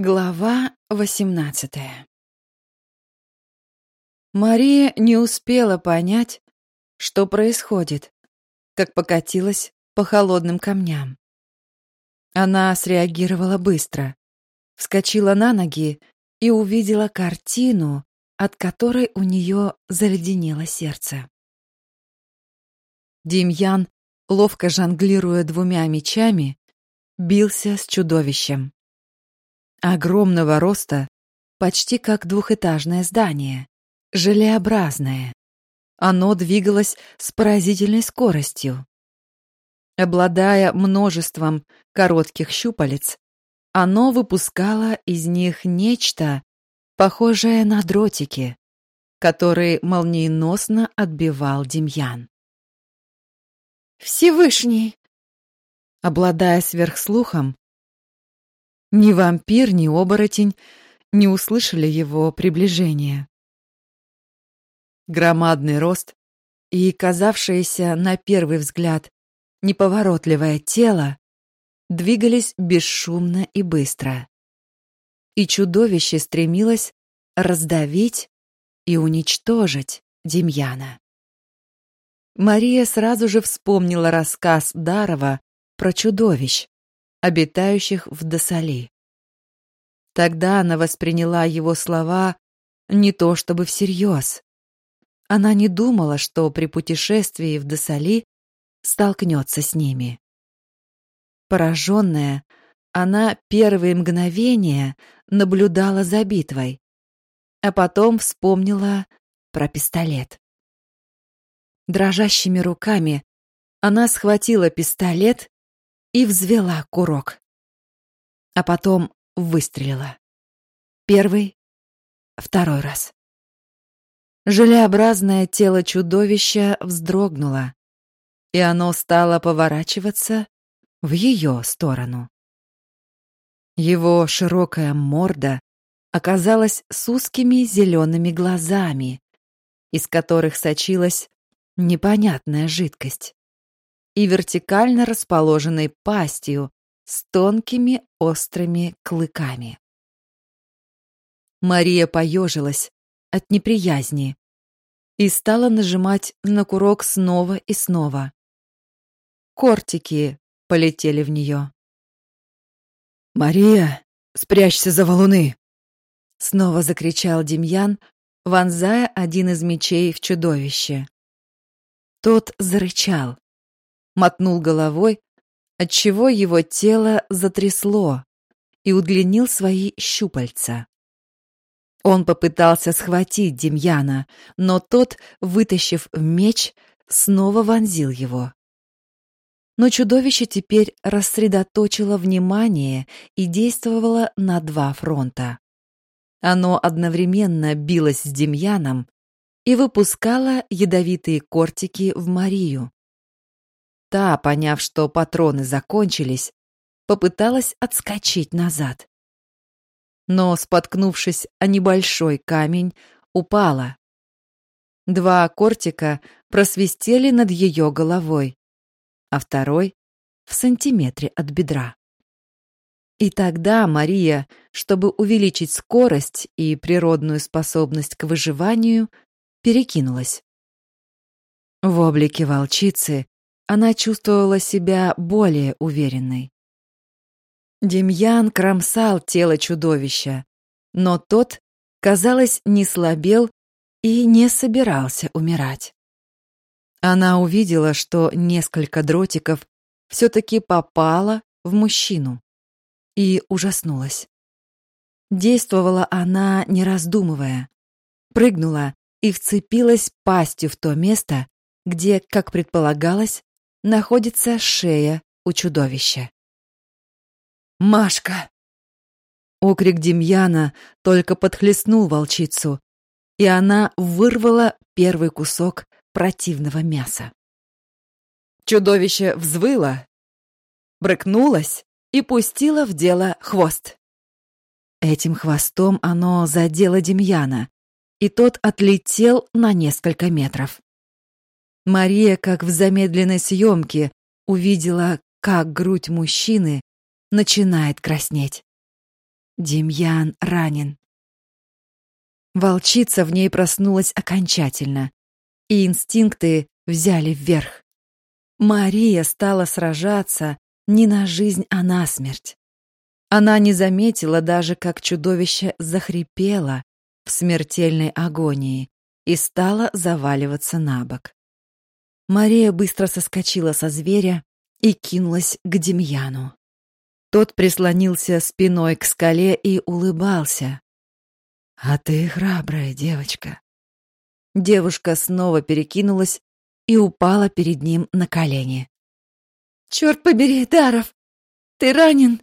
Глава восемнадцатая Мария не успела понять, что происходит, как покатилась по холодным камням. Она среагировала быстро, вскочила на ноги и увидела картину, от которой у нее заледенело сердце. Демьян, ловко жонглируя двумя мечами, бился с чудовищем. Огромного роста, почти как двухэтажное здание, желеобразное. Оно двигалось с поразительной скоростью. Обладая множеством коротких щупалец, оно выпускало из них нечто, похожее на дротики, которые молниеносно отбивал Демьян. «Всевышний!» Обладая сверхслухом, ни вампир, ни оборотень не услышали его приближения. Громадный рост и казавшееся на первый взгляд неповоротливое тело двигались бесшумно и быстро. И чудовище стремилось раздавить и уничтожить Демьяна. Мария сразу же вспомнила рассказ Дарова про чудовищ, обитающих в Досали. Тогда она восприняла его слова не то чтобы всерьез. Она не думала, что при путешествии в Досали столкнется с ними. Пораженная, она первые мгновения наблюдала за битвой, а потом вспомнила про пистолет. Дрожащими руками она схватила пистолет и взвела курок. А потом выстрелила. Первый, второй раз. Желеобразное тело чудовища вздрогнуло, и оно стало поворачиваться в ее сторону. Его широкая морда оказалась с узкими зелеными глазами, из которых сочилась непонятная жидкость и вертикально расположенной пастью с тонкими острыми клыками. Мария поежилась от неприязни и стала нажимать на курок снова и снова. Кортики полетели в нее. «Мария, спрячься за валуны!» Снова закричал Демьян, вонзая один из мечей в чудовище. Тот зарычал, мотнул головой, отчего его тело затрясло и удлинил свои щупальца. Он попытался схватить Демьяна, но тот, вытащив меч, снова вонзил его. Но чудовище теперь рассредоточило внимание и действовало на два фронта. Оно одновременно билось с Демьяном и выпускало ядовитые кортики в Марию. Та, поняв, что патроны закончились, попыталась отскочить назад. Но, споткнувшись о небольшой камень, упала. Два кортика просвистели над ее головой, а второй — в сантиметре от бедра. И тогда Мария, чтобы увеличить скорость и природную способность к выживанию, перекинулась. В облике волчицы она чувствовала себя более уверенной. Демьян кромсал тело чудовища, но тот, казалось, не слабел и не собирался умирать. Она увидела, что несколько дротиков все-таки попало в мужчину и ужаснулась. Действовала она, не раздумывая. Прыгнула и вцепилась пастью в то место, где, как предполагалось, находится шея у чудовища. «Машка!» Окрик Демьяна только подхлестнул волчицу, и она вырвала первый кусок противного мяса. Чудовище взвыло, брыкнулось и пустило в дело хвост. Этим хвостом оно задело Демьяна, и тот отлетел на несколько метров. Мария, как в замедленной съемке, увидела, как грудь мужчины начинает краснеть. Демьян ранен. Волчица в ней проснулась окончательно, и инстинкты взяли вверх. Мария стала сражаться не на жизнь, а на смерть. Она не заметила даже, как чудовище захрипело в смертельной агонии и стала заваливаться на бок. Мария быстро соскочила со зверя и кинулась к Демьяну. Тот прислонился спиной к скале и улыбался. «А ты храбрая девочка». Девушка снова перекинулась и упала перед ним на колени. «Черт побери, Даров! Ты ранен!»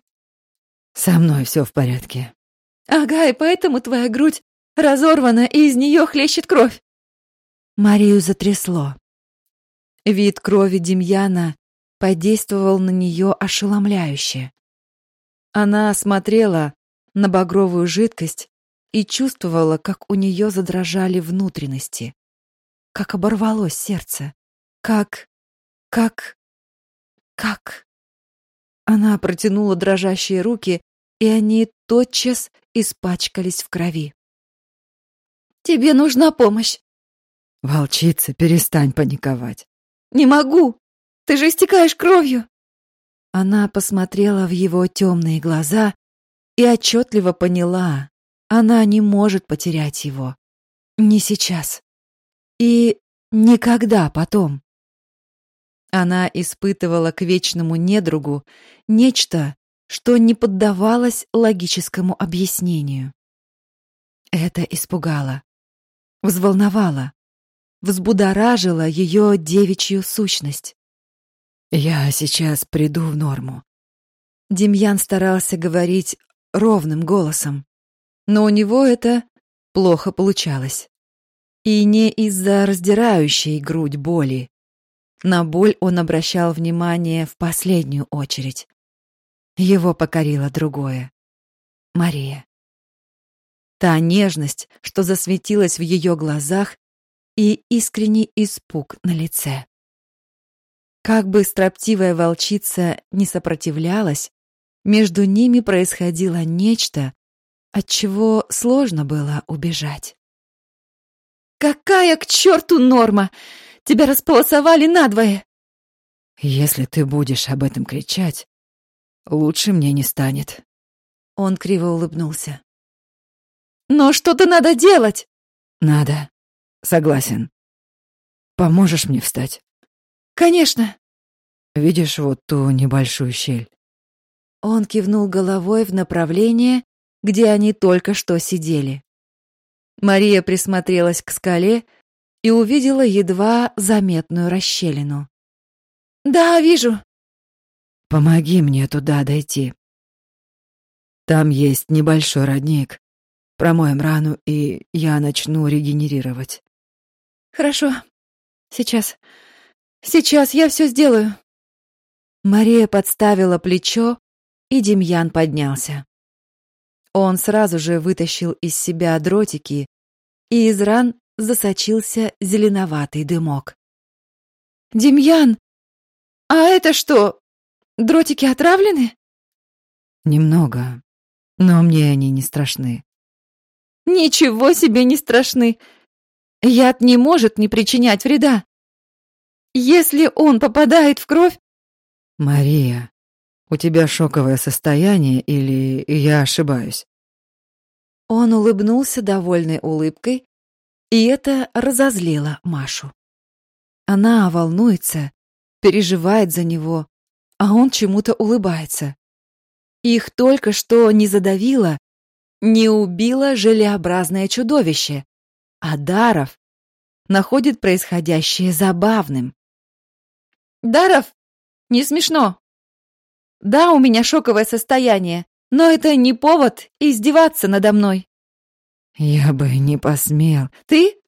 «Со мной все в порядке». «Ага, и поэтому твоя грудь разорвана, и из нее хлещет кровь». Марию затрясло. Вид крови Демьяна подействовал на нее ошеломляюще. Она смотрела на багровую жидкость и чувствовала, как у нее задрожали внутренности, как оборвалось сердце, как... как... как... Она протянула дрожащие руки, и они тотчас испачкались в крови. «Тебе нужна помощь!» «Волчица, перестань паниковать!» «Не могу! Ты же истекаешь кровью!» Она посмотрела в его темные глаза и отчетливо поняла, она не может потерять его. Не сейчас. И никогда потом. Она испытывала к вечному недругу нечто, что не поддавалось логическому объяснению. Это испугало, взволновало, взбудоражило ее девичью сущность. Я сейчас приду в норму. Демьян старался говорить ровным голосом, но у него это плохо получалось. И не из-за раздирающей грудь боли. На боль он обращал внимание в последнюю очередь. Его покорило другое. Мария. Та нежность, что засветилась в ее глазах, и искренний испуг на лице. Как бы строптивая волчица не сопротивлялась, между ними происходило нечто, от чего сложно было убежать. «Какая к черту норма! Тебя располосовали надвое!» «Если ты будешь об этом кричать, лучше мне не станет». Он криво улыбнулся. «Но что-то надо делать!» «Надо. Согласен. Поможешь мне встать?» Конечно. Видишь вот ту небольшую щель? Он кивнул головой в направление, где они только что сидели. Мария присмотрелась к скале и увидела едва заметную расщелину. Да, вижу. Помоги мне туда дойти. Там есть небольшой родник. Промоем рану, и я начну регенерировать. Хорошо. Сейчас. Сейчас я все сделаю. Мария подставила плечо, и Демьян поднялся. Он сразу же вытащил из себя дротики, и из ран засочился зеленоватый дымок. «Демьян, а это что, дротики отравлены?» «Немного, но мне они не страшны». «Ничего себе не страшны! Яд не может не причинять вреда. Если он попадает в кровь... Мария, у тебя шоковое состояние или я ошибаюсь? Он улыбнулся довольной улыбкой, и это разозлило Машу. Она волнуется, переживает за него, а он чему-то улыбается. Их только что не задавило, не убило желеобразное чудовище, а Даров находит происходящее забавным. Даров, не смешно. Да, у меня шоковое состояние, но это не повод издеваться надо мной. Я бы не посмел. Ты?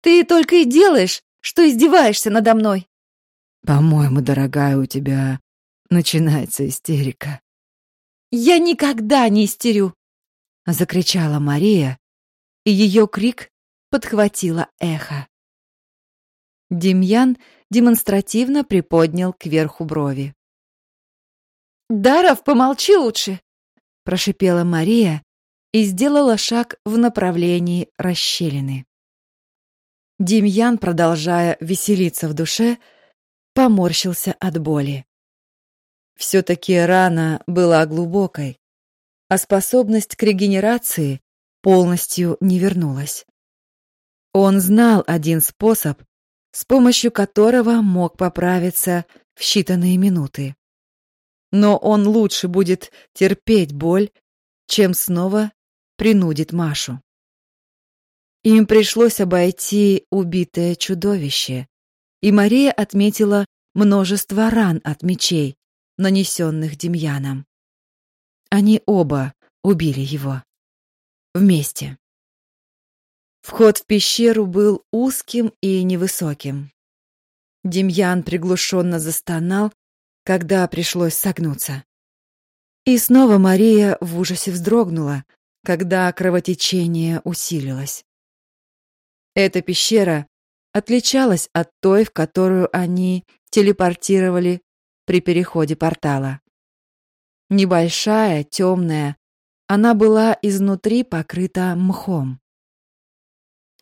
Ты только и делаешь, что издеваешься надо мной. По-моему, дорогая, у тебя начинается истерика. Я никогда не истерю, закричала Мария, и ее крик подхватило эхо. Демьян демонстративно приподнял кверху брови. «Даров, помолчи лучше!» — прошипела Мария и сделала шаг в направлении расщелины. Демьян, продолжая веселиться в душе, поморщился от боли. Все-таки рана была глубокой, а способность к регенерации полностью не вернулась. Он знал один способ, с помощью которого мог поправиться в считанные минуты. Но он лучше будет терпеть боль, чем снова принудит Машу. Им пришлось обойти убитое чудовище, и Мария отметила множество ран от мечей, нанесенных Демьяном. Они оба убили его. Вместе. Вход в пещеру был узким и невысоким. Демьян приглушенно застонал, когда пришлось согнуться. И снова Мария в ужасе вздрогнула, когда кровотечение усилилось. Эта пещера отличалась от той, в которую они телепортировали при переходе портала. Небольшая, темная, она была изнутри покрыта мхом.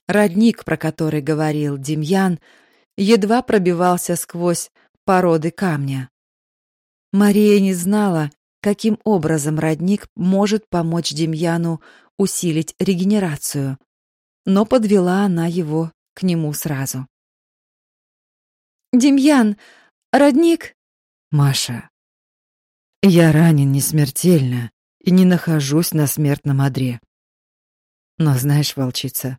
Родник, про который говорил Демьян, едва пробивался сквозь породы камня. Мария не знала, каким образом родник может помочь Демьяну усилить регенерацию, но подвела она его к нему сразу. «Демьян, родник...» Маша, я ранен не смертельно и не нахожусь на смертном одре. Но знаешь, волчица,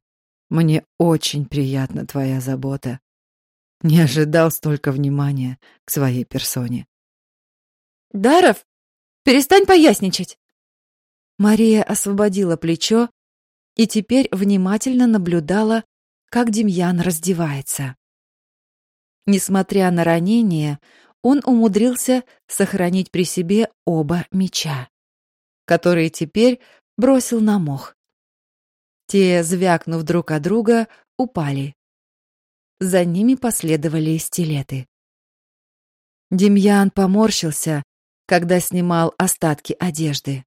мне очень приятна твоя забота. Не ожидал столько внимания к своей персоне. Даров, перестань поясничать. Мария освободила плечо и теперь внимательно наблюдала, как Демьян раздевается. Несмотря на ранение, он умудрился сохранить при себе оба меча, которые теперь бросил на мох. Те, звякнув друг о друга, упали. За ними последовали стилеты. Демьян поморщился, когда снимал остатки одежды.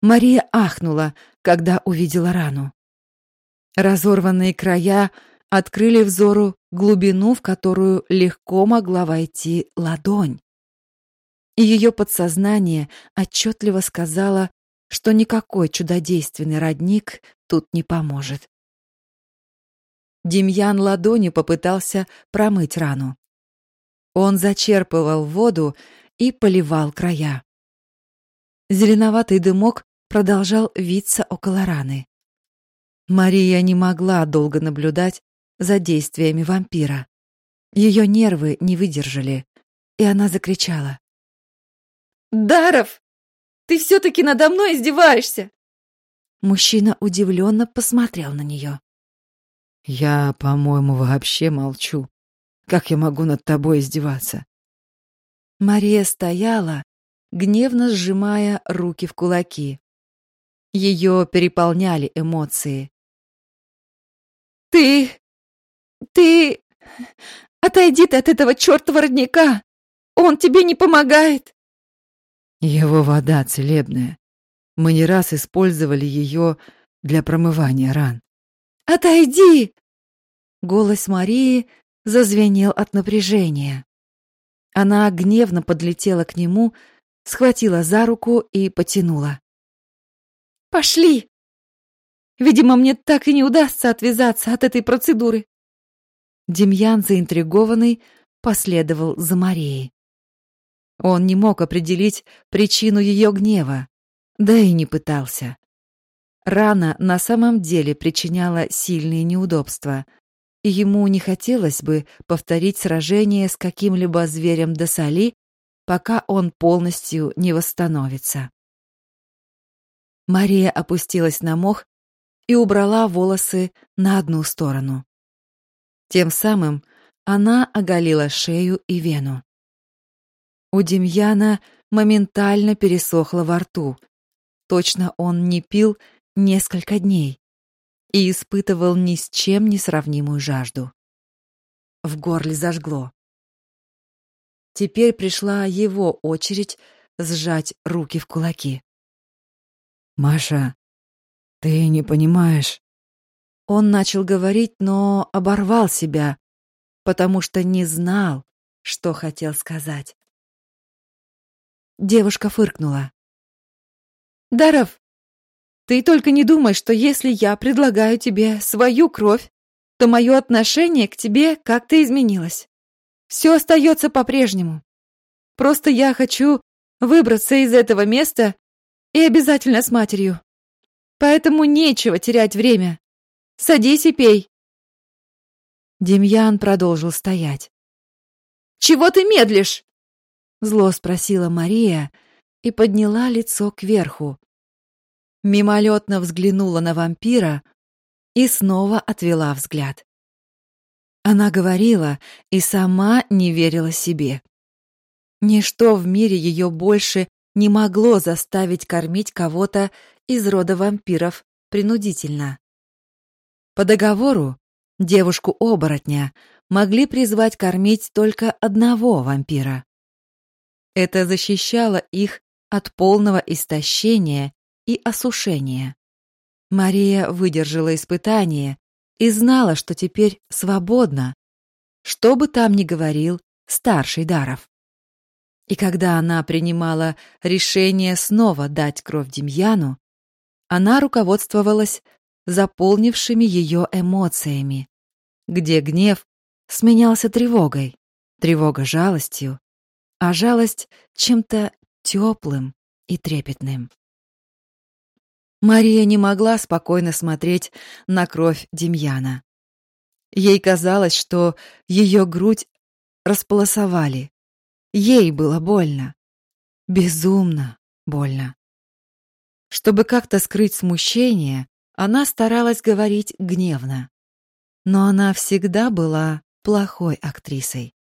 Мария ахнула, когда увидела рану. Разорванные края открыли взору глубину, в которую легко могла войти ладонь. И ее подсознание отчетливо сказала, что никакой чудодейственный родник тут не поможет. Демьян ладонью попытался промыть рану. Он зачерпывал воду и поливал края. Зеленоватый дымок продолжал виться около раны. Мария не могла долго наблюдать за действиями вампира. Ее нервы не выдержали, и она закричала. «Даров, ты все-таки надо мной издеваешься!» Мужчина удивленно посмотрел на нее. «Я, по-моему, вообще молчу. Как я могу над тобой издеваться?» Мария стояла, гневно сжимая руки в кулаки. Ее переполняли эмоции. «Ты ты... Отойди ты от этого чертова родника! Он тебе не помогает!» Его вода целебная. Мы не раз использовали ее для промывания ран. «Отойди!» Голос Марии зазвенел от напряжения. Она гневно подлетела к нему, схватила за руку и потянула. «Пошли! Видимо, мне так и не удастся отвязаться от этой процедуры. Демьян, заинтригованный, последовал за Марией. Он не мог определить причину ее гнева, да и не пытался. Рана на самом деле причиняла сильные неудобства, и ему не хотелось бы повторить сражение с каким-либо зверем до соли, пока он полностью не восстановится. Мария опустилась на мох и убрала волосы на одну сторону. Тем самым она оголила шею и вену. У Демьяна моментально пересохло во рту. Точно он не пил несколько дней и испытывал ни с чем не сравнимую жажду. В горле зажгло. Теперь пришла его очередь сжать руки в кулаки. Маша, ты не понимаешь. Он начал говорить, но оборвал себя, потому что не знал, что хотел сказать. Девушка фыркнула. Даров, ты только не думай, что если я предлагаю тебе свою кровь, то мое отношение к тебе как-то изменилось. Все остается по-прежнему. Просто я хочу выбраться из этого места и обязательно с матерью. Поэтому нечего терять время. Садись и пей. Демьян продолжил стоять. «Чего ты медлишь?» Зло спросила Мария и подняла лицо кверху. Мимолетно взглянула на вампира и снова отвела взгляд. Она говорила и сама не верила себе. Ничто в мире ее больше не могло заставить кормить кого-то из рода вампиров принудительно. По договору девушку-оборотня могли призвать кормить только одного вампира. Это защищало их от полного истощения и осушения. Мария выдержала испытание и знала, что теперь свободна, что бы там ни говорил старший Даров. И когда она принимала решение снова дать кровь Демьяну, она руководствовалась заполнившими ее эмоциями, где гнев сменялся тревогой, тревога жалостью, а жалость чем-то теплым и трепетным. Мария не могла спокойно смотреть на кровь Демьяна. Ей казалось, что ее грудь располосовали. Ей было больно. Безумно больно. Чтобы как-то скрыть смущение, она старалась говорить гневно. Но она всегда была плохой актрисой.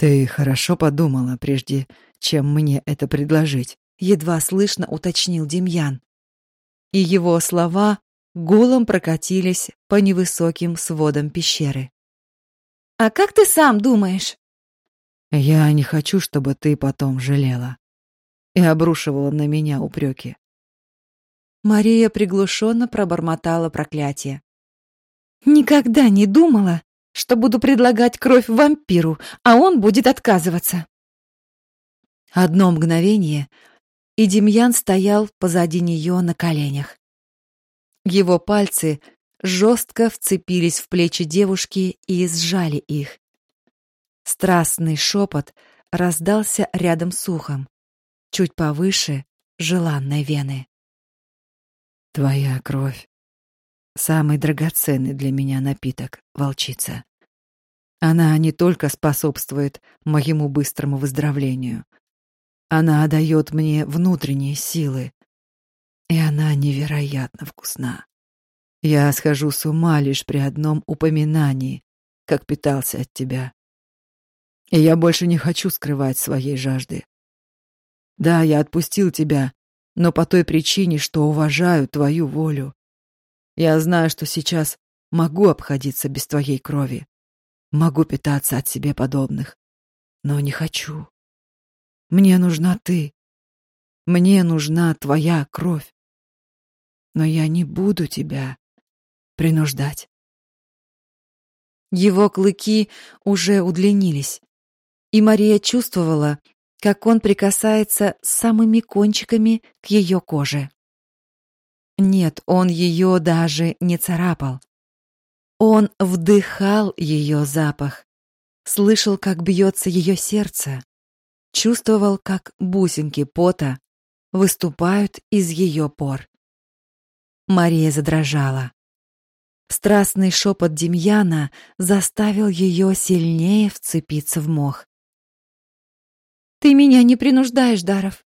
Ты хорошо подумала, прежде чем мне это предложить, едва слышно уточнил Демьян. И его слова гулом прокатились по невысоким сводам пещеры. А как ты сам думаешь? Я не хочу, чтобы ты потом жалела и обрушивала на меня упреки. Мария приглушенно пробормотала проклятие. Никогда не думала, что буду предлагать кровь вампиру, а он будет отказываться. Одно мгновение, и Демьян стоял позади нее на коленях. Его пальцы жестко вцепились в плечи девушки и сжали их. Страстный шепот раздался рядом с ухом, чуть повыше желанной вены. Твоя кровь — самый драгоценный для меня напиток, волчица. Она не только способствует моему быстрому выздоровлению, она дает мне внутренние силы, и она невероятно вкусна. Я схожу с ума лишь при одном упоминании, как питался от тебя. И я больше не хочу скрывать своей жажды. Да, я отпустил тебя, но по той причине, что уважаю твою волю. Я знаю, что сейчас могу обходиться без твоей крови, могу питаться от себе подобных, но не хочу. Мне нужна ты. Мне нужна твоя кровь. Но я не буду тебя принуждать. Его клыки уже удлинились, и Мария чувствовала, как он прикасается самыми кончиками к ее коже. Нет, он ее даже не царапал. Он вдыхал ее запах, слышал, как бьется ее сердце, чувствовал, как бусинки пота выступают из ее пор. Мария задрожала. Страстный шепот Демьяна заставил ее сильнее вцепиться в мох. Ты меня не принуждаешь, Даров.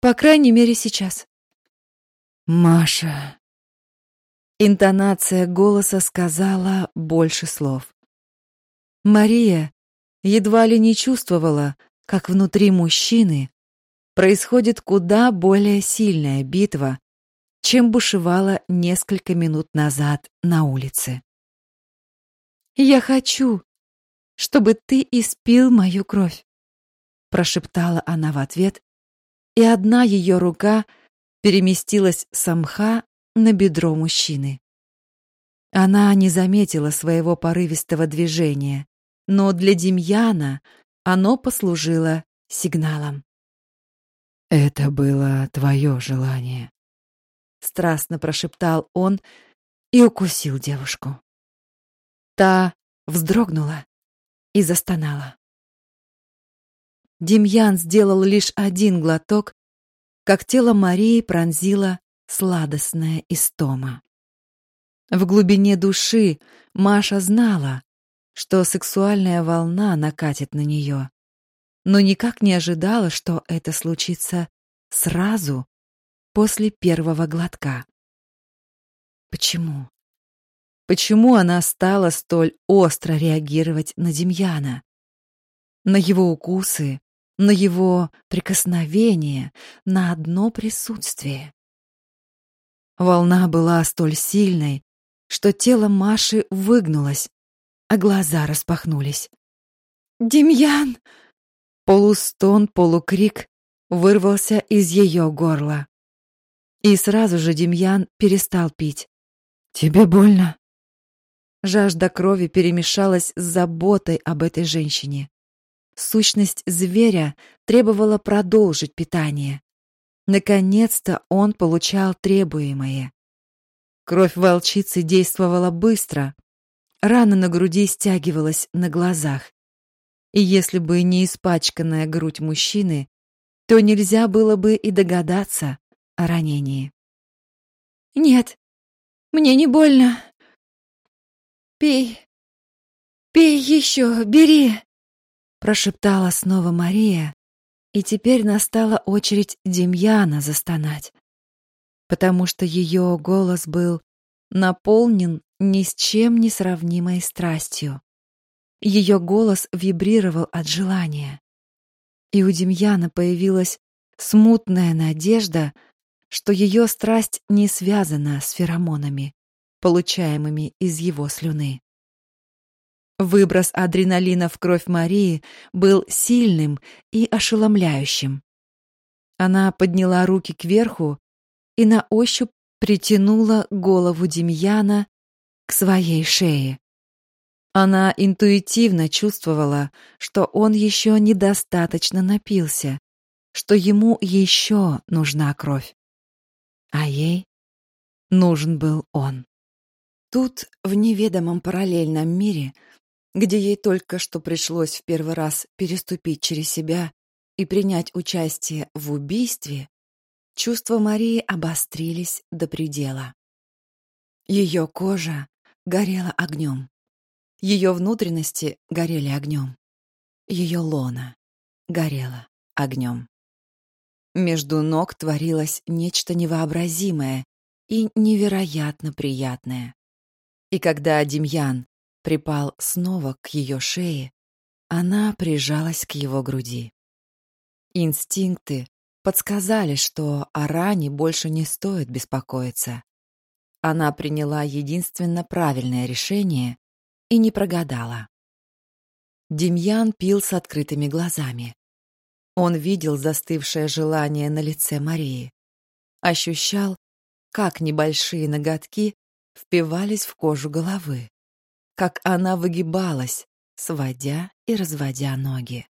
По крайней мере, сейчас. Маша. Интонация голоса сказала больше слов. Мария едва ли не чувствовала, как внутри мужчины происходит куда более сильная битва, чем бушевала несколько минут назад на улице. Я хочу, чтобы ты испил мою кровь прошептала она в ответ, и одна ее рука переместилась самха на бедро мужчины. Она не заметила своего порывистого движения, но для Демьяна оно послужило сигналом. «Это было твое желание», — страстно прошептал он и укусил девушку. Та вздрогнула и застонала. Демьян сделал лишь один глоток, как тело Марии пронзила сладостная истома. В глубине души Маша знала, что сексуальная волна накатит на нее, но никак не ожидала, что это случится сразу после первого глотка. Почему? Почему она стала столь остро реагировать на Демьяна? На его укусы, на его прикосновение, на одно присутствие. Волна была столь сильной, что тело Маши выгнулось, а глаза распахнулись. «Демьян!» Полустон, полукрик вырвался из ее горла. И сразу же Демьян перестал пить. «Тебе больно?» Жажда крови перемешалась с заботой об этой женщине. Сущность зверя требовала продолжить питание. Наконец-то он получал требуемое. Кровь волчицы действовала быстро. Рана на груди стягивалась на глазах. И если бы не испачканная грудь мужчины, то нельзя было бы и догадаться о ранении. «Нет, мне не больно. Пей, пей еще, бери!» Прошептала снова Мария, и теперь настала очередь Демьяна застонать потому что ее голос был наполнен ни с чем не сравнимой страстью. Ее голос вибрировал от желания. И у Демьяна появилась смутная надежда, что ее страсть не связана с феромонами, получаемыми из его слюны. Выброс адреналина в кровь Марии был сильным и ошеломляющим. Она подняла руки кверху и на ощупь притянула голову Демьяна к своей шее. Она интуитивно чувствовала, что он еще недостаточно напился, что ему еще нужна кровь. А ей нужен был он. Тут, в неведомом параллельном мире, где ей только что пришлось в первый раз переступить через себя и принять участие в убийстве, Чувства Марии обострились до предела. Ее кожа горела огнем. Ее внутренности горели огнем. Ее лона горела огнем. Между ног творилось нечто невообразимое и невероятно приятное. И когда Демьян припал снова к ее шее, она прижалась к его груди. Инстинкты подсказали, что о ране больше не стоит беспокоиться. Она приняла единственно правильное решение и не прогадала. Демьян пил с открытыми глазами. Он видел застывшее желание на лице Марии. Ощущал, как небольшие ноготки впивались в кожу головы, как она выгибалась, сводя и разводя ноги.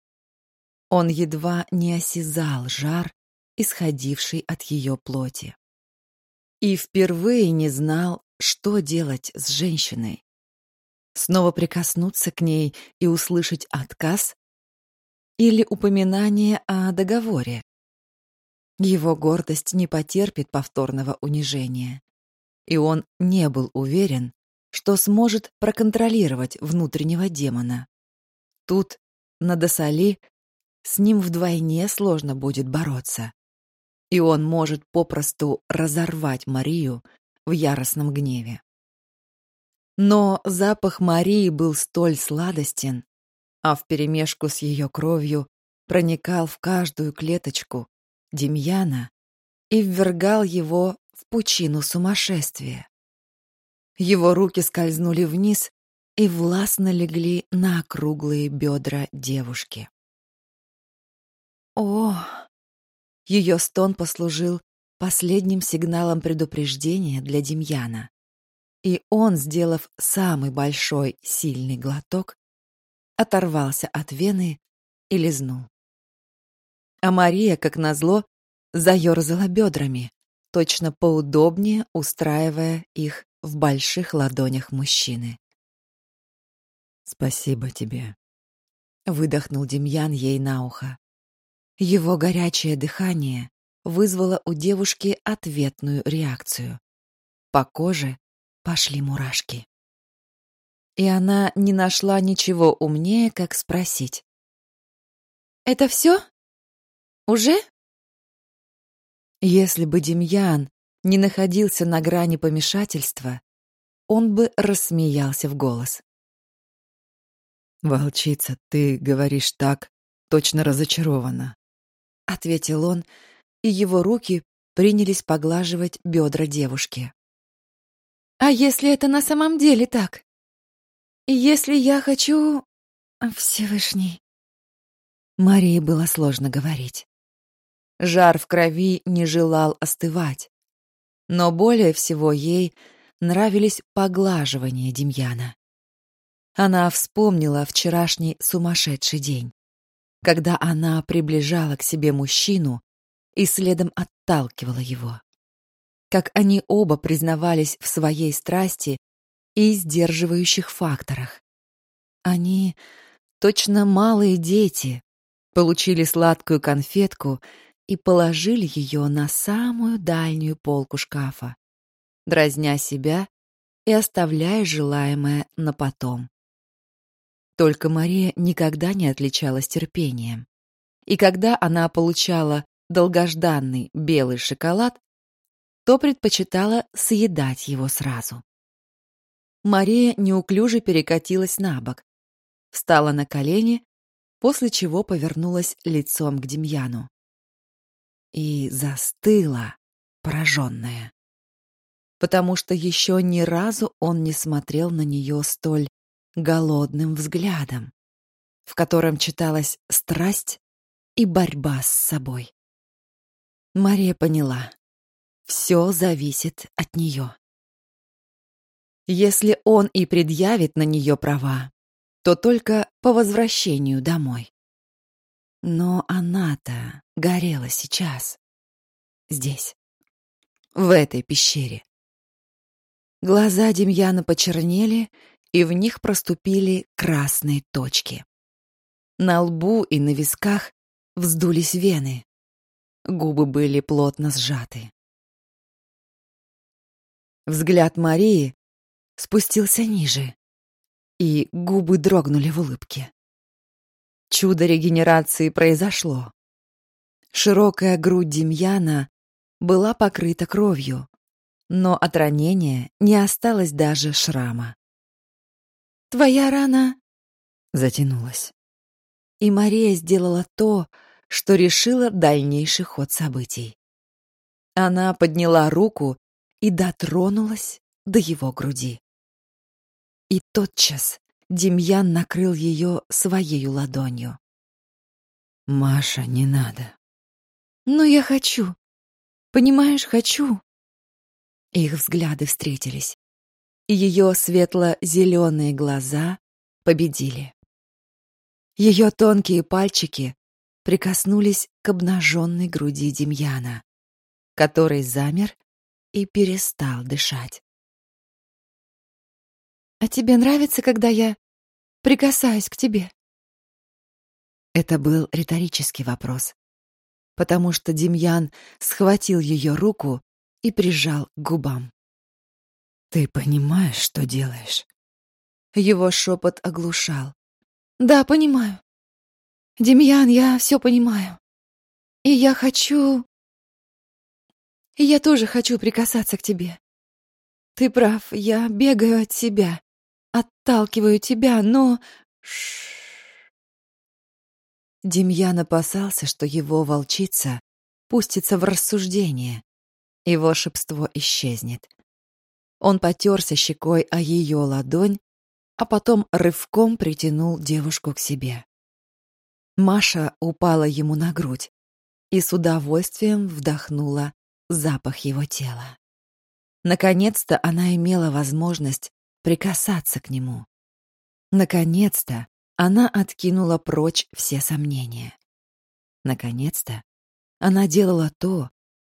Он едва не осязал жар, исходивший от ее плоти. И впервые не знал, что делать с женщиной. Снова прикоснуться к ней и услышать отказ или упоминание о договоре. Его гордость не потерпит повторного унижения, и он не был уверен, что сможет проконтролировать внутреннего демона. Тут, на Досали, с ним вдвойне сложно будет бороться и он может попросту разорвать Марию в яростном гневе. Но запах Марии был столь сладостен, а вперемешку с ее кровью проникал в каждую клеточку Демьяна и ввергал его в пучину сумасшествия. Его руки скользнули вниз и властно легли на округлые бедра девушки. О, ее стон послужил последним сигналом предупреждения для Демьяна. И он, сделав самый большой сильный глоток, оторвался от вены и лизнул. А Мария, как назло, заерзала бедрами, точно поудобнее устраивая их в больших ладонях мужчины. «Спасибо тебе», — выдохнул Демьян ей на ухо. Его горячее дыхание вызвало у девушки ответную реакцию. По коже пошли мурашки. И она не нашла ничего умнее, как спросить. «Это все? Уже?» Если бы Демьян не находился на грани помешательства, он бы рассмеялся в голос. «Волчица, ты говоришь так, точно разочарована», — ответил он, и его руки принялись поглаживать бедра девушки. «А если это на самом деле так? Если я хочу... Всевышний...» Марии было сложно говорить. Жар в крови не желал остывать. Но более всего ей нравились поглаживания Демьяна. Она вспомнила вчерашний сумасшедший день, когда она приближала к себе мужчину и следом отталкивала его. Как они оба признавались в своей страсти и сдерживающих факторах. Они, точно малые дети, получили сладкую конфетку и положили ее на самую дальнюю полку шкафа, дразня себя и оставляя желаемое на потом. Только Мария никогда не отличалась терпением. И когда она получала долгожданный белый шоколад, то предпочитала съедать его сразу. Мария неуклюже перекатилась на бок, встала на колени, после чего повернулась лицом к Демьяну и застыла, пораженная. Потому что еще ни разу он не смотрел на нее столь голодным взглядом, в котором читалась страсть и борьба с собой. Мария поняла, все зависит от нее. Если он и предъявит на нее права, то только по возвращению домой. Но она-то горела сейчас. Здесь. В этой пещере. Глаза Демьяна почернели, и в них проступили красные точки. На лбу и на висках вздулись вены. Губы были плотно сжаты. Взгляд Марии спустился ниже, и губы дрогнули в улыбке. Чудо регенерации произошло. Широкая грудь Демьяна была покрыта кровью, но от ранения не осталось даже шрама. «Твоя рана...» затянулась. И Мария сделала то, что решила дальнейший ход событий. Она подняла руку и дотронулась до его груди. И тотчас Демьян накрыл ее своей ладонью. «Маша, не надо». «Но я хочу. Понимаешь, хочу». Их взгляды встретились, и ее светло-зеленые глаза победили. Ее тонкие пальчики прикоснулись к обнаженной груди Демьяна, который замер и перестал дышать. А тебе нравится, когда я прикасаюсь к тебе? Это был риторический вопрос, потому что Демьян схватил ее руку и прижал к губам. Ты понимаешь, что делаешь? Его шепот оглушал. Да, понимаю. Демьян, я все понимаю. И я хочу... И я тоже хочу прикасаться к тебе. Ты прав, я бегаю от себя. Отталкиваю тебя, но... Ш Демьян опасался, что его волчица пустится в рассуждение, и волшебство исчезнет. Он потерся щекой о ее ладонь, а потом рывком притянул девушку к себе. Маша упала ему на грудь и с удовольствием вдохнула запах его тела. Наконец-то она имела возможность прикасаться к нему. Наконец-то она откинула прочь все сомнения. Наконец-то она делала то,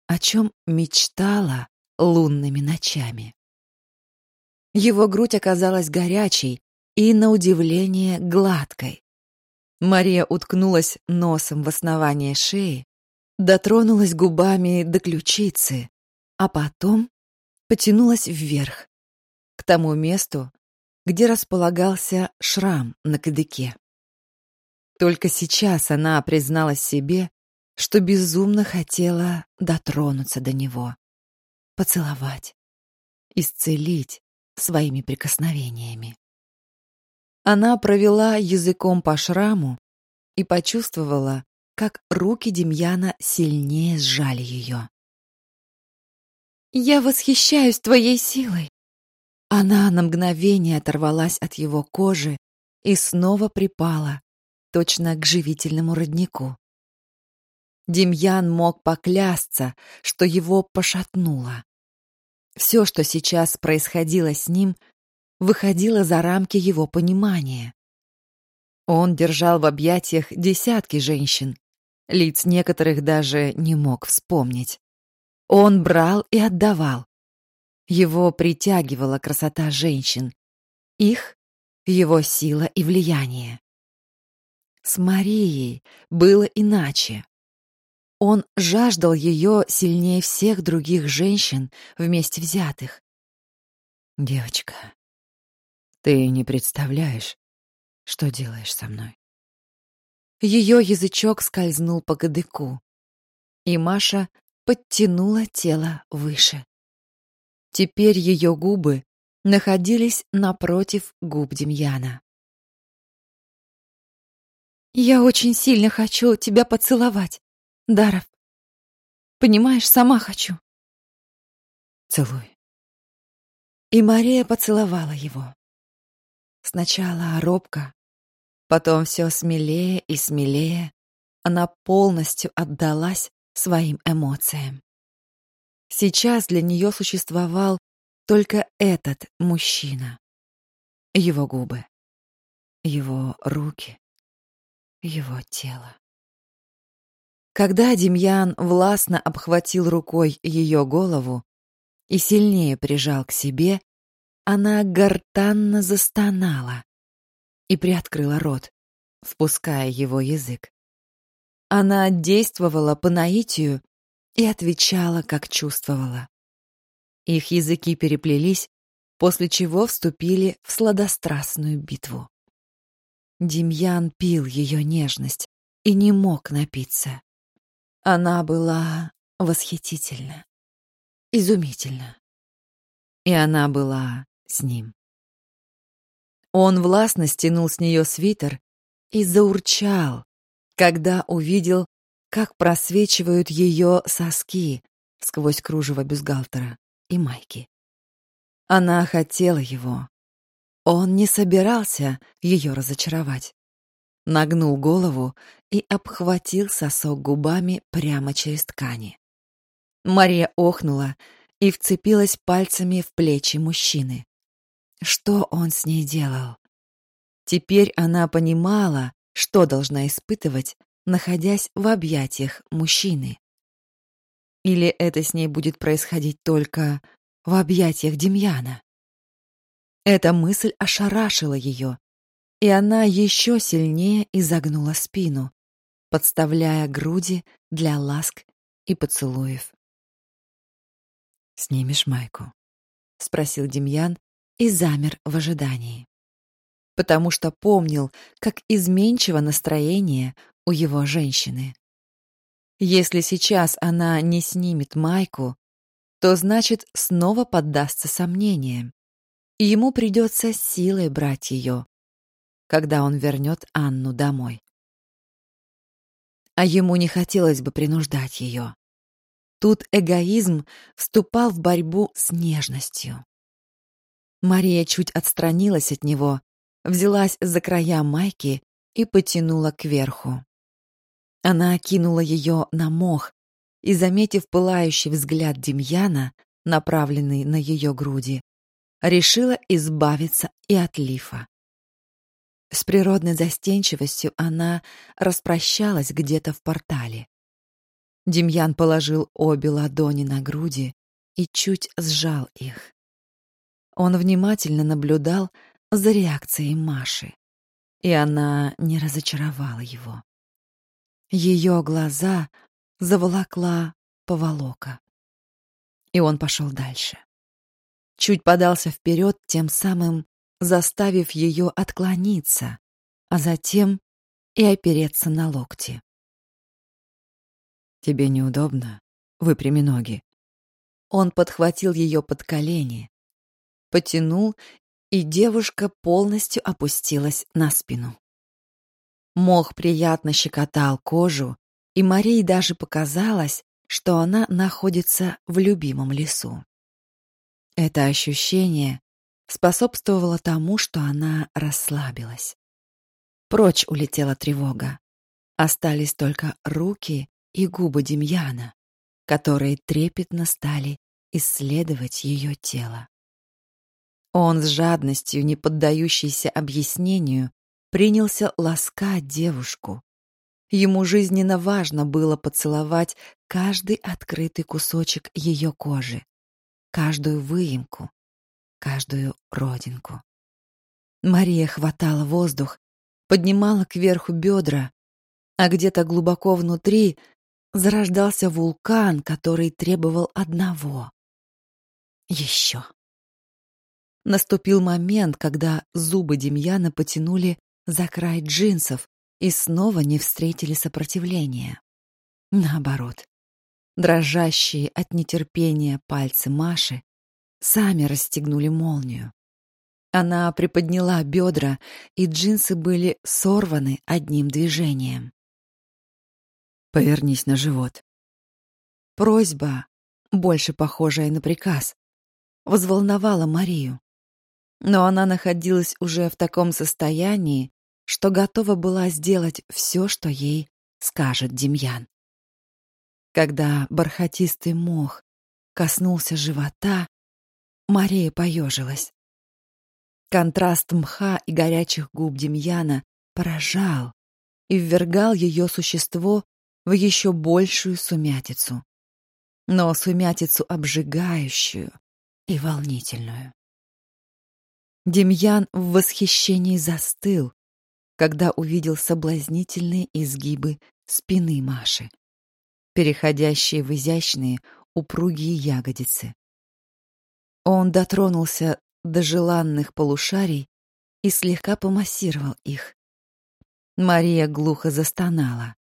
о чем мечтала лунными ночами. Его грудь оказалась горячей и, на удивление, гладкой. Мария уткнулась носом в основание шеи, дотронулась губами до ключицы, а потом потянулась вверх, к тому месту, где располагался шрам на кадыке. Только сейчас она призналась себе, что безумно хотела дотронуться до него, поцеловать, исцелить своими прикосновениями. Она провела языком по шраму и почувствовала, как руки Демьяна сильнее сжали ее. «Я восхищаюсь твоей силой!» Она на мгновение оторвалась от его кожи и снова припала, точно к живительному роднику. Демьян мог поклясться, что его пошатнуло. Все, что сейчас происходило с ним, выходило за рамки его понимания. Он держал в объятиях десятки женщин, лиц некоторых даже не мог вспомнить. Он брал и отдавал. Его притягивала красота женщин, их — его сила и влияние. С Марией было иначе. Он жаждал ее сильнее всех других женщин вместе взятых. Девочка, ты не представляешь, что делаешь со мной. Ее язычок скользнул по кадыку, и Маша подтянула тело выше. Теперь ее губы находились напротив губ Демьяна. «Я очень сильно хочу тебя поцеловать», Даров. Понимаешь, сама хочу. Целуй. И Мария поцеловала его. Сначала робко, потом все смелее и смелее она полностью отдалась своим эмоциям. Сейчас для нее существовал только этот мужчина. Его губы, его руки, его тело. Когда Демьян властно обхватил рукой ее голову и сильнее прижал к себе, она гортанно застонала и приоткрыла рот, впуская его язык. Она действовала по наитию и отвечала, как чувствовала. Их языки переплелись, после чего вступили в сладострастную битву. Демьян пил ее нежность и не мог напиться. Она была восхитительна, изумительна. И она была с ним. Он властно стянул с нее свитер и заурчал, когда увидел, как просвечивают ее соски сквозь кружево бюстгальтера и майки. Она хотела его. Он не собирался ее разочаровать нагнул голову и обхватил сосок губами прямо через ткани. Мария охнула и вцепилась пальцами в плечи мужчины. Что он с ней делал? Теперь она понимала, что должна испытывать, находясь в объятиях мужчины. Или это с ней будет происходить только в объятиях Демьяна? Эта мысль ошарашила ее, и она еще сильнее изогнула спину, подставляя груди для ласк и поцелуев. «Снимешь майку?» — спросил Демьян и замер в ожидании. Потому что помнил, как изменчиво настроение у его женщины. Если сейчас она не снимет майку, то значит снова поддастся сомнениям, и ему придется силой брать ее, когда он вернет Анну домой. А ему не хотелось бы принуждать ее. Тут эгоизм вступал в борьбу с нежностью. Мария чуть отстранилась от него, взялась за края майки и потянула кверху. Она окинула ее на мох, и, заметив пылающий взгляд Демьяна, направленный на ее груди, решила избавиться и от лифа. С природной застенчивостью она распрощалась где-то в портале. Демьян положил обе ладони на груди и чуть сжал их. Он внимательно наблюдал за реакцией Маши, и она не разочаровала его. Ее глаза заволокла поволока, и он пошел дальше. Чуть подался вперед, тем самым заставив ее отклониться, а затем и опереться на локти. «Тебе неудобно? Выпрями ноги». Он подхватил ее под колени, потянул, и девушка полностью опустилась на спину. Мох приятно щекотал кожу, и Марии даже показалось, что она находится в любимом лесу. Это ощущение способствовало тому, что она расслабилась. Прочь улетела тревога. Остались только руки и губы Демьяна, которые трепетно стали исследовать ее тело. Он с жадностью, не поддающейся объяснению, принялся ласкать девушку. Ему жизненно важно было поцеловать каждый открытый кусочек ее кожи, каждую выемку, каждую родинку. Мария хватала воздух, поднимала кверху бедра, а где-то глубоко внутри зарождался вулкан, который требовал одного — еще. Наступил момент, когда зубы Демьяна потянули за край джинсов и снова не встретили сопротивления. Наоборот, дрожащие от нетерпения пальцы Маши сами расстегнули молнию. Она приподняла бедра, и джинсы были сорваны одним движением. «Повернись на живот». Просьба, больше похожая на приказ, взволновала Марию. Но она находилась уже в таком состоянии, что готова была сделать все, что ей скажет Демьян. Когда бархатистый мох коснулся живота, Мария поежилась. Контраст мха и горячих губ Демьяна поражал и ввергал ее существо в еще большую сумятицу. Но сумятицу обжигающую и волнительную. Демьян в восхищении застыл, когда увидел соблазнительные изгибы спины Маши, переходящие в изящные упругие ягодицы. Он дотронулся до желанных полушарий и слегка помассировал их. Мария глухо застонала.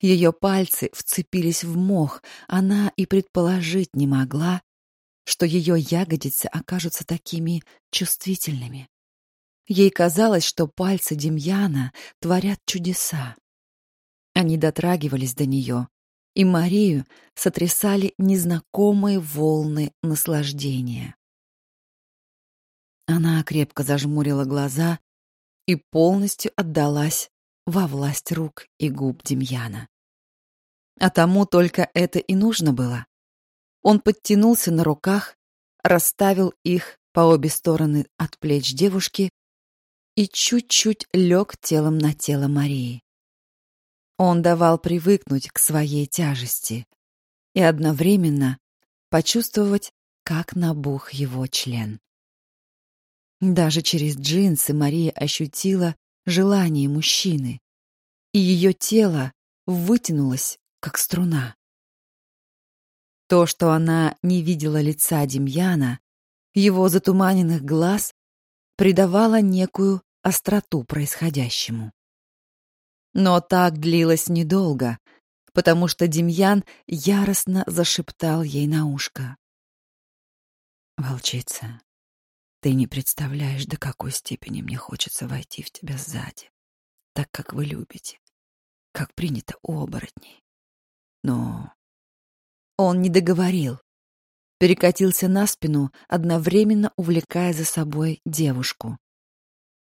Ее пальцы вцепились в мох, она и предположить не могла, что ее ягодицы окажутся такими чувствительными. Ей казалось, что пальцы Демьяна творят чудеса. Они дотрагивались до нее, и Марию сотрясали незнакомые волны наслаждения. Она крепко зажмурила глаза и полностью отдалась во власть рук и губ Демьяна. А тому только это и нужно было. Он подтянулся на руках, расставил их по обе стороны от плеч девушки и чуть-чуть лег телом на тело Марии. Он давал привыкнуть к своей тяжести и одновременно почувствовать, как набух его член. Даже через джинсы Мария ощутила желание мужчины, и ее тело вытянулось, как струна. То, что она не видела лица Демьяна, его затуманенных глаз, придавало некую остроту происходящему. Но так длилось недолго, потому что Демьян яростно зашептал ей на ушко. «Волчица, ты не представляешь, до какой степени мне хочется войти в тебя сзади, так как вы любите, как принято у оборотней. Но...» Он не договорил. Перекатился на спину, одновременно увлекая за собой девушку.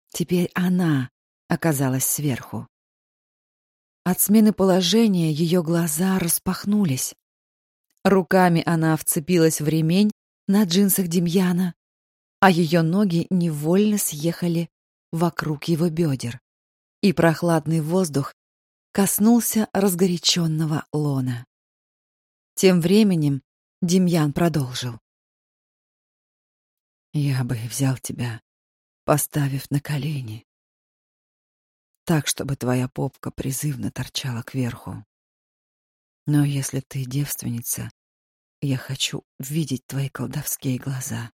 Теперь она оказалась сверху. От смены положения ее глаза распахнулись, Руками она вцепилась в ремень на джинсах Демьяна, а ее ноги невольно съехали вокруг его бедер, и прохладный воздух коснулся разгоряченного лона. Тем временем Демьян продолжил. «Я бы взял тебя, поставив на колени, так, чтобы твоя попка призывно торчала кверху. Но если ты девственница, я хочу видеть твои колдовские глаза,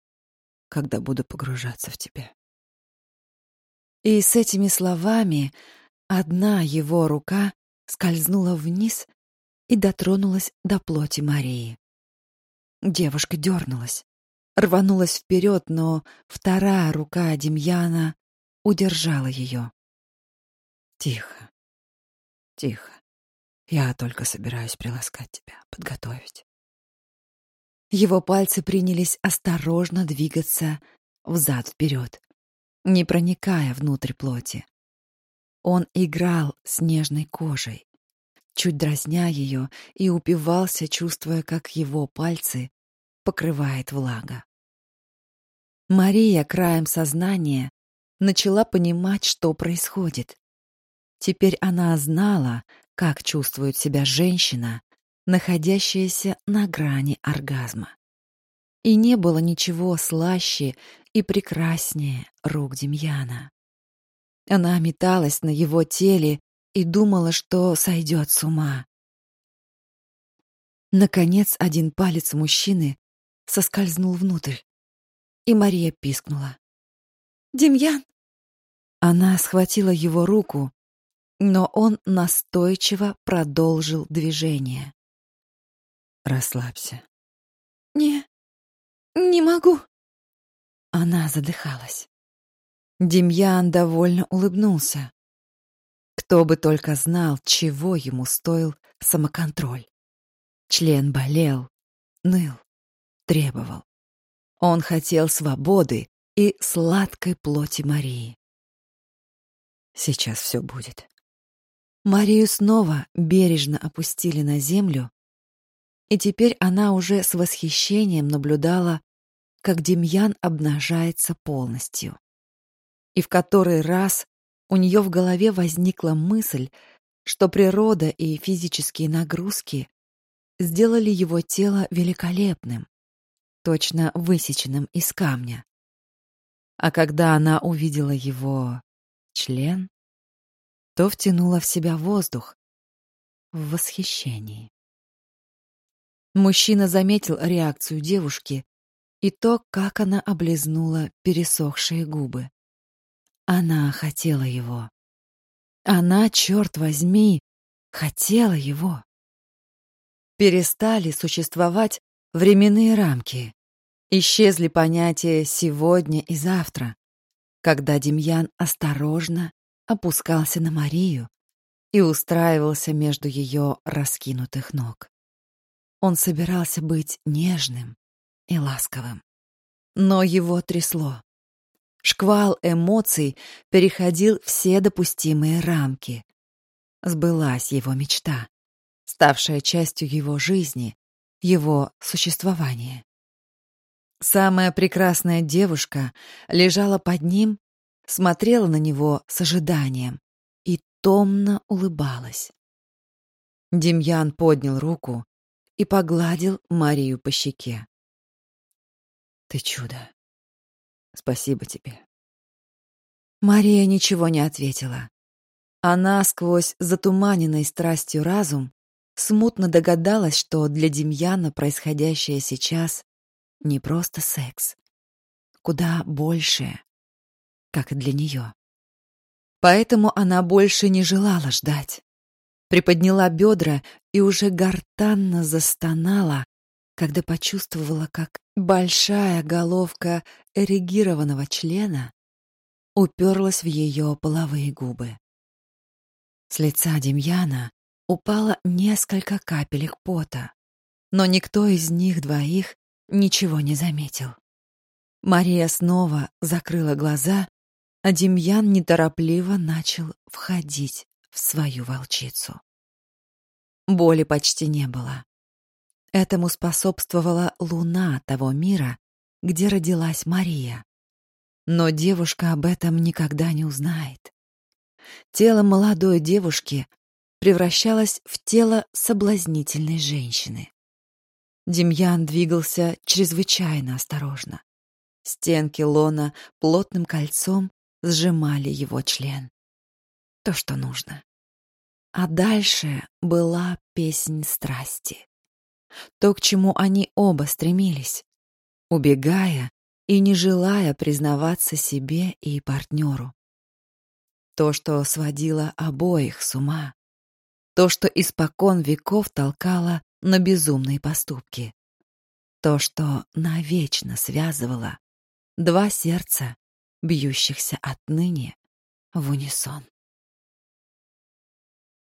когда буду погружаться в тебя». И с этими словами одна его рука скользнула вниз и дотронулась до плоти Марии. Девушка дернулась, рванулась вперед, но вторая рука Демьяна удержала ее. Тихо, тихо. Я только собираюсь приласкать тебя, подготовить. Его пальцы принялись осторожно двигаться взад-вперед не проникая внутрь плоти. Он играл с нежной кожей, чуть дразня ее и упивался, чувствуя, как его пальцы покрывает влага. Мария краем сознания начала понимать, что происходит. Теперь она знала, как чувствует себя женщина, находящаяся на грани оргазма. И не было ничего слаще и прекраснее рук Демьяна. Она металась на его теле и думала, что сойдет с ума. Наконец, один палец мужчины соскользнул внутрь, и Мария пискнула. «Демьян!» Она схватила его руку, но он настойчиво продолжил движение. «Расслабься». «Не, не могу». Она задыхалась. Демьян довольно улыбнулся. Кто бы только знал, чего ему стоил самоконтроль. Член болел, ныл, требовал. Он хотел свободы и сладкой плоти Марии. Сейчас все будет. Марию снова бережно опустили на землю, и теперь она уже с восхищением наблюдала как Демьян обнажается полностью. И в который раз у нее в голове возникла мысль, что природа и физические нагрузки сделали его тело великолепным, точно высеченным из камня. А когда она увидела его член, то втянула в себя воздух в восхищении. Мужчина заметил реакцию девушки и то, как она облизнула пересохшие губы. Она хотела его. Она, черт возьми, хотела его. Перестали существовать временные рамки. Исчезли понятия «сегодня» и «завтра», когда Демьян осторожно опускался на Марию и устраивался между ее раскинутых ног. Он собирался быть нежным, и ласковым. Но его трясло. Шквал эмоций переходил все допустимые рамки. Сбылась его мечта, ставшая частью его жизни, его существования. Самая прекрасная девушка лежала под ним, смотрела на него с ожиданием и томно улыбалась. Демьян поднял руку и погладил Марию по щеке. Ты чудо. Спасибо тебе. Мария ничего не ответила. Она сквозь затуманенный страстью разум смутно догадалась, что для Демьяна происходящее сейчас не просто секс, куда большее, как и для нее. Поэтому она больше не желала ждать. Приподняла бедра и уже гортанно застонала, когда почувствовала, как большая головка эрегированного члена уперлась в ее половые губы. С лица Демьяна упало несколько капелек пота, но никто из них двоих ничего не заметил. Мария снова закрыла глаза, а Демьян неторопливо начал входить в свою волчицу. Боли почти не было. Этому способствовала луна того мира, где родилась Мария. Но девушка об этом никогда не узнает. Тело молодой девушки превращалось в тело соблазнительной женщины. Демьян двигался чрезвычайно осторожно. Стенки лона плотным кольцом сжимали его член. То, что нужно. А дальше была песнь страсти. То, к чему они оба стремились, убегая и не желая признаваться себе и партнеру. То, что сводило обоих с ума. То, что испокон веков толкало на безумные поступки. То, что навечно связывало два сердца, бьющихся отныне в унисон.